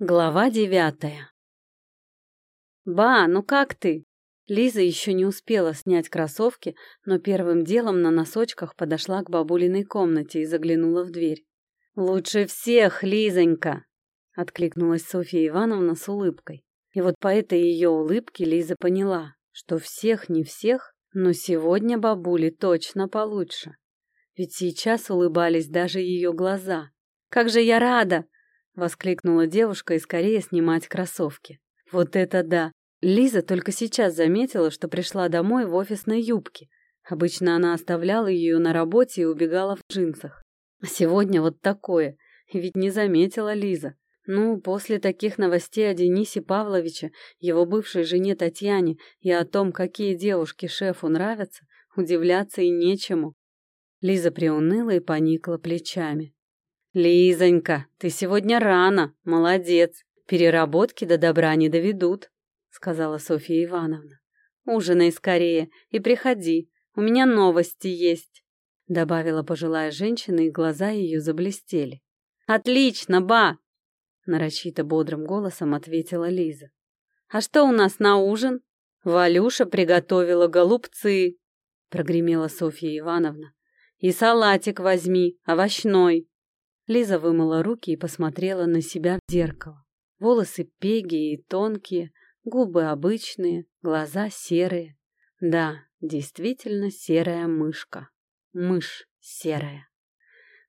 Глава девятая. «Ба, ну как ты?» Лиза еще не успела снять кроссовки, но первым делом на носочках подошла к бабулиной комнате и заглянула в дверь. «Лучше всех, Лизонька!» — откликнулась Софья Ивановна с улыбкой. И вот по этой ее улыбке Лиза поняла, что всех не всех, но сегодня бабуле точно получше. Ведь сейчас улыбались даже ее глаза. «Как же я рада!» Воскликнула девушка и скорее снимать кроссовки. Вот это да! Лиза только сейчас заметила, что пришла домой в офисной юбке. Обычно она оставляла ее на работе и убегала в джинсах. А сегодня вот такое. Ведь не заметила Лиза. Ну, после таких новостей о Денисе Павловиче, его бывшей жене Татьяне и о том, какие девушки шефу нравятся, удивляться и нечему. Лиза приуныла и поникла плечами. «Лизонька, ты сегодня рано, молодец. Переработки до добра не доведут», — сказала Софья Ивановна. «Ужинай скорее и приходи, у меня новости есть», — добавила пожилая женщина, и глаза ее заблестели. «Отлично, ба!» — нарочито бодрым голосом ответила Лиза. «А что у нас на ужин?» «Валюша приготовила голубцы», — прогремела Софья Ивановна. «И салатик возьми, овощной». Лиза вымыла руки и посмотрела на себя в зеркало. Волосы пегие и тонкие, губы обычные, глаза серые. Да, действительно серая мышка. Мышь серая.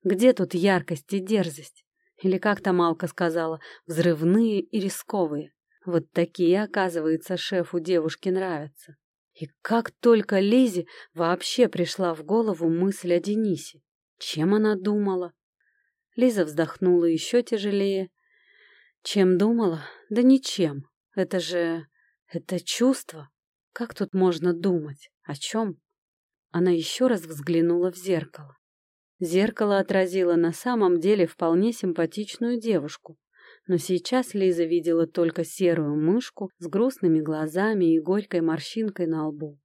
Где тут яркость и дерзость? Или, как там Малка сказала, взрывные и рисковые. Вот такие, оказывается, шефу девушки нравятся. И как только Лизе вообще пришла в голову мысль о Денисе. Чем она думала? Лиза вздохнула еще тяжелее. Чем думала? Да ничем. Это же... это чувство. Как тут можно думать? О чем? Она еще раз взглянула в зеркало. Зеркало отразило на самом деле вполне симпатичную девушку. Но сейчас Лиза видела только серую мышку с грустными глазами и горькой морщинкой на лбу.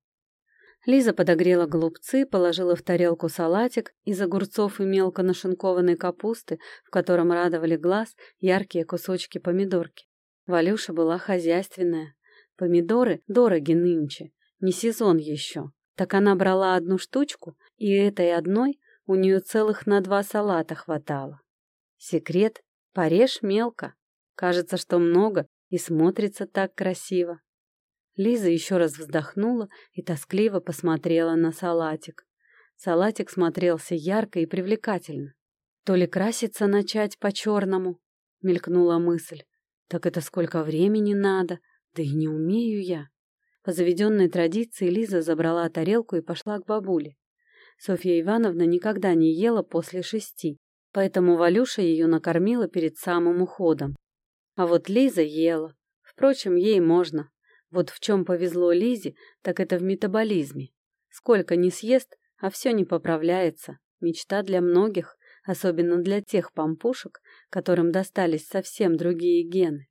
Лиза подогрела голубцы, положила в тарелку салатик из огурцов и мелко нашинкованной капусты, в котором радовали глаз яркие кусочки помидорки. Валюша была хозяйственная. Помидоры дороги нынче, не сезон еще. Так она брала одну штучку, и этой одной у нее целых на два салата хватало. Секрет — порежь мелко. Кажется, что много и смотрится так красиво. Лиза еще раз вздохнула и тоскливо посмотрела на салатик. Салатик смотрелся ярко и привлекательно. То ли краситься начать по-черному, мелькнула мысль. Так это сколько времени надо, да и не умею я. По заведенной традиции Лиза забрала тарелку и пошла к бабуле. Софья Ивановна никогда не ела после шести, поэтому Валюша ее накормила перед самым уходом. А вот Лиза ела. Впрочем, ей можно, вот в чем повезло Лизе, так это в метаболизме. Сколько не съест, а все не поправляется. Мечта для многих, особенно для тех пампушек, которым достались совсем другие гены.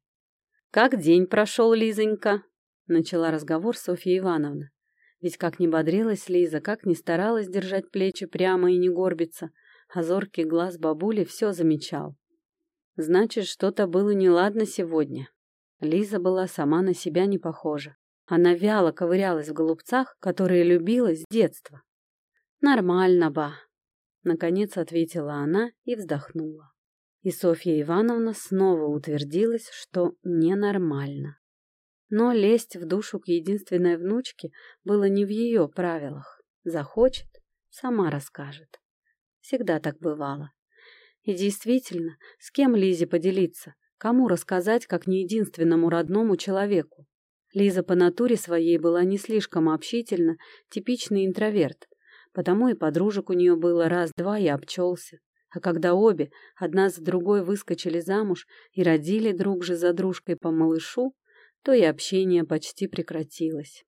«Как день прошел, Лизонька?» — начала разговор Софья Ивановна. Ведь как ни бодрилась Лиза, как ни старалась держать плечи прямо и не горбиться, а зоркий глаз бабули все замечал. Значит, что-то было неладно сегодня. Лиза была сама на себя не похожа. Она вяло ковырялась в голубцах, которые любила с детства. «Нормально, ба», — наконец ответила она и вздохнула. И Софья Ивановна снова утвердилась, что ненормально. Но лезть в душу к единственной внучке было не в ее правилах. Захочет — сама расскажет. Всегда так бывало. И действительно, с кем Лизе поделиться? Кому рассказать, как не единственному родному человеку? Лиза по натуре своей была не слишком общительна, типичный интроверт, потому и подружек у нее было раз-два и обчелся. А когда обе, одна за другой, выскочили замуж и родили друг же за дружкой по малышу, то и общение почти прекратилось.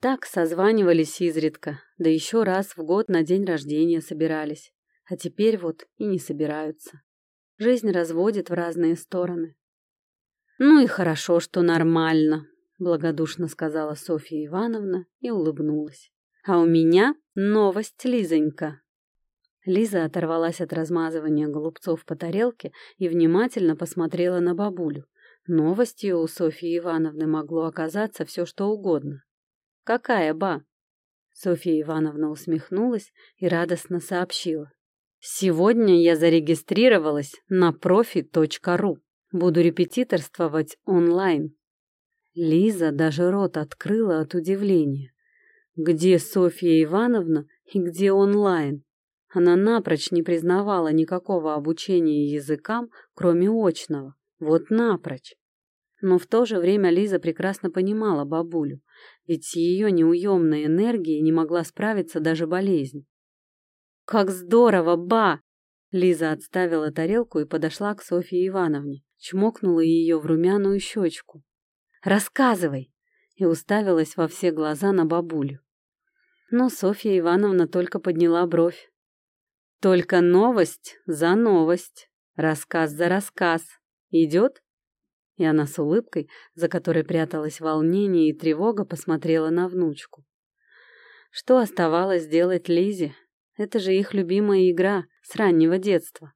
Так созванивались изредка, да еще раз в год на день рождения собирались. А теперь вот и не собираются. Жизнь разводит в разные стороны. «Ну и хорошо, что нормально», — благодушно сказала Софья Ивановна и улыбнулась. «А у меня новость, Лизонька». Лиза оторвалась от размазывания голубцов по тарелке и внимательно посмотрела на бабулю. Новостью у Софьи Ивановны могло оказаться все, что угодно. «Какая, ба?» Софья Ивановна усмехнулась и радостно сообщила. «Сегодня я зарегистрировалась на profi.ru. Буду репетиторствовать онлайн». Лиза даже рот открыла от удивления. Где Софья Ивановна и где онлайн? Она напрочь не признавала никакого обучения языкам, кроме очного. Вот напрочь. Но в то же время Лиза прекрасно понимала бабулю, ведь с ее неуемной энергией не могла справиться даже болезнь. «Как здорово, ба!» Лиза отставила тарелку и подошла к Софье Ивановне, чмокнула ее в румяную щечку. «Рассказывай!» и уставилась во все глаза на бабулю. Но Софья Ивановна только подняла бровь. Только новость за новость, рассказ за рассказ. Идет? И она с улыбкой, за которой пряталось волнение и тревога, посмотрела на внучку. Что оставалось делать Лизе? Это же их любимая игра с раннего детства.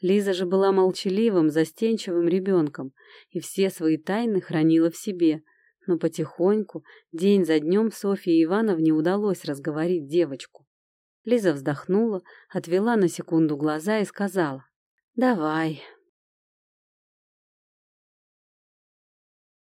Лиза же была молчаливым, застенчивым ребенком и все свои тайны хранила в себе. Но потихоньку, день за днем Софье Ивановне удалось разговорить девочку. Лиза вздохнула, отвела на секунду глаза и сказала. «Давай,